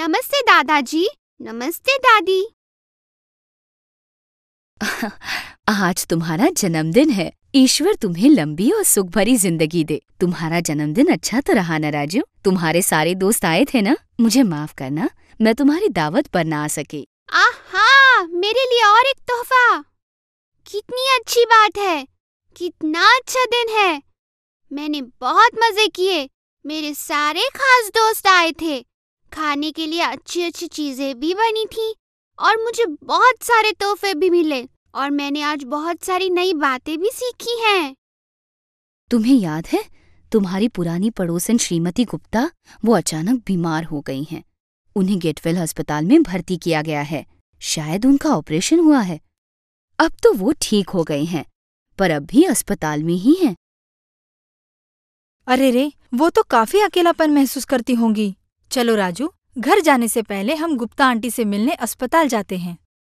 नमस्ते दादाजी नमस्ते दादी। आज तुम्हारा जन्मदिन है। ईश्वर तुम्हें लंबी और सुख भरी ज़िंदगी दे। तुम्हारा जन्मदिन अच्छा तो रहा ना राजू? तुम्हारे सारे दोस्त आए थे ना? मुझे माफ़ करना मैं तुम्हारी दावत पर ना आ सकी। आहा मेरे लिए और एक तोहफा। कितनी अच्छी बात है कितना अच्छा दिन है। मैंने बहुत मज़े किए मेरे सारे खास दोस्त आए थे। खाने के लिए अच्छी अच्छी चीज़ें भी बनी थी और मुझे बहुत सारे तोहफे भी मिले और मैंने आज बहुत सारी नई बातें भी सीखी हैं। तुम्हें याद है तुम्हारी पुरानी पड़ोसन श्रीमती गुप्ता वो अचानक बीमार हो गई हैं। उन्हें गेटवेल अस्पताल में भर्ती किया गया है। शायद उनका ऑपरेशन हुआ है। अब तो वो ठीक हो गए हैं पर अब भी अस्पताल में ही हैं। अरे रे वो तो काफ़ी अकेलापन महसूस करती होंगी। चलो राजू घर जाने से पहले हम गुप्ता आंटी से मिलने अस्पताल जाते हैं।